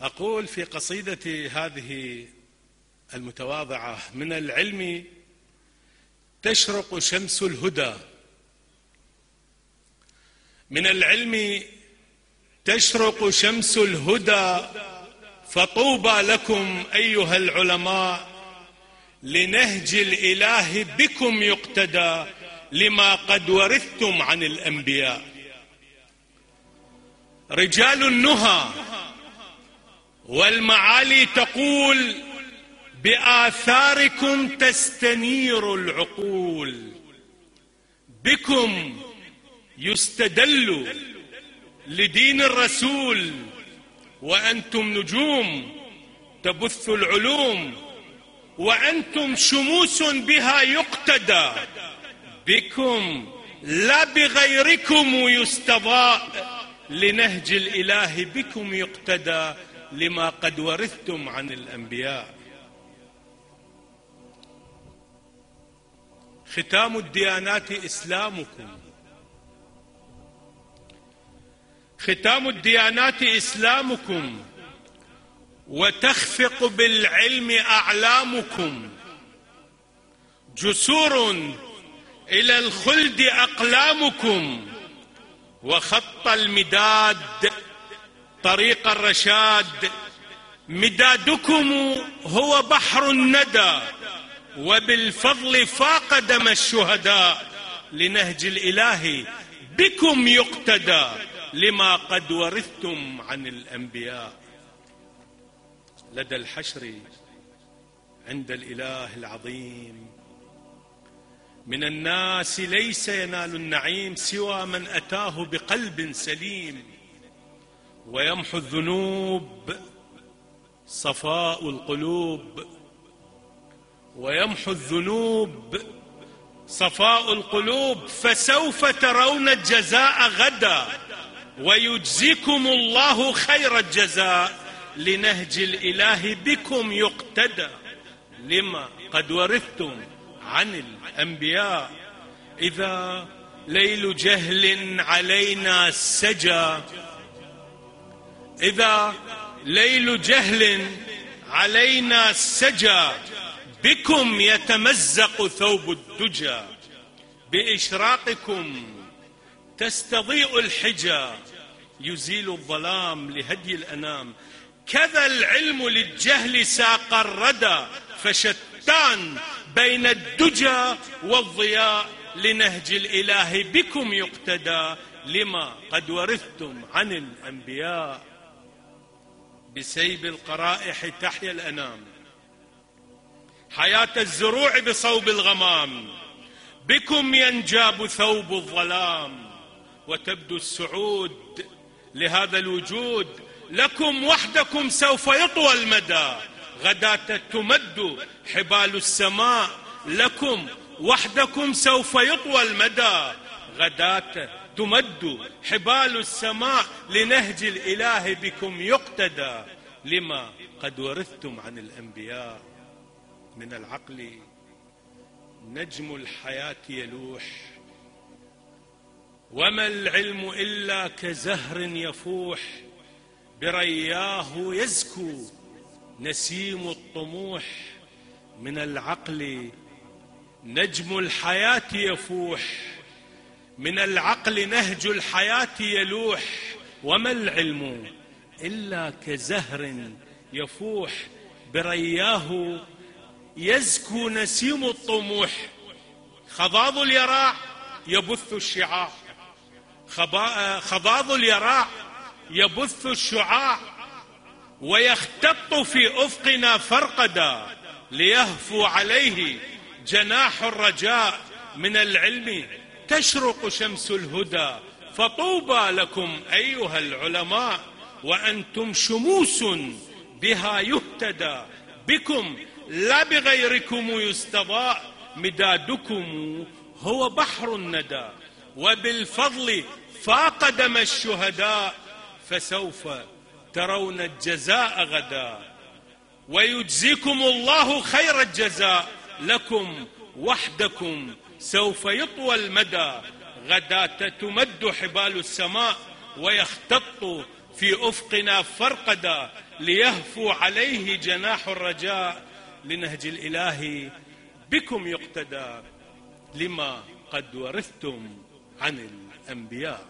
أقول في قصيدتي هذه المتواضعة من العلم تشرق شمس الهدى من العلم تشرق شمس الهدى فطوبى لكم أيها العلماء لنهج الإله بكم يقتدى لما قد ورثتم عن الأنبياء. رجال النهى والمعالي تقول بآثاركم تستنير العقول. بكم يستدل لدين الرسول وأنتم نجوم تبث العلوم وأنتم شموس بها يقتدى. بكم لا بغيركم يستضاء لنهج الإله بكم يقتدى. لما قد ورثتم عن الأنبياء. ختام الديانات إسلامكم. ختام الديانات إسلامكم. وتخفق بالعلم أعلامكم. جسور إلى الخلد أقلامكم. وخط المداد طريق الرشاد مدادكم هو بحر الندى وبالفضل فاق دم الشهداء لنهج الإله بكم يقتدى لما قد ورثتم عن الأنبياء. لدى الحشر عند الإله العظيم. من الناس ليس ينال النعيم سوى من أتاه بقلب سليم. ويمحو الذنوب صفاء القلوب. ويمحو الذنوب صفاء القلوب فسوف ترون الجزاء غدا. ويجزيكم الله خير الجزاء لنهج الإله بكم يقتدى. لما قد ورثتم عن الأنبياء. إذا ليل جهل علينا سجى إذا ليل جهل علينا سجى بكم يتمزق ثوب الدجى. بإشراقكم تستضيء الحجى يزيل الظلام لهدي الأنام. كذا العلم للجهل ساق الردى فشتان بين الدجى والضياء. لنهج الإله بكم يقتدى لما قد ورثتم عن الأنبياء. بسيب القرائح تحيا الأنام. حياة الزروع بصوب الغمام. بكم ينجاب ثوب الظلام. وتبدو السعود لهذا الوجود. لكم وحدكم سوف يطوى المدى. غداة تمد حبال السماء. لكم وحدكم سوف يطوى المدى. غداة تمد حبال السماء لنهج الإله بكم يقتدى. لما قد ورثتم عن الأنبياء من العقل نجم الحياة يلوح. وما العلم إلا كزهر يفوح. برياه يزكو نسيم الطموح. من العقل نجم الحياة يفوح. من العقل نهج الحياة يلوح وما العلم؟ إلا كزهر يفوح برياه يزكو نسيم الطموح. خضاض اليراع يبث الشعاع. خضاض اليراع يبث الشعاع. ويختط في أفقنا فرقدا ليهفو عليه جناح الرجاء من العلم. تشرق شمس الهدى فطوبى لكم أيها العلماء وأنتم شموس بها يهتدى. بكم لا بغيركم يستضاء مدادكم هو بحر الندى. وبالفضل فاق دم الشهداء فسوف ترون الجزاء غدا. ويجزيكم الله خير الجزاء لكم وحدكم سوف يطوى المدى. غداة تمد حبال السماء ويختط في أفقنا فرقدا ليهفو عليه جناح الرجاء. لنهج الإله بكم يقتدى. لما قد ورثتم عن الأنبياء.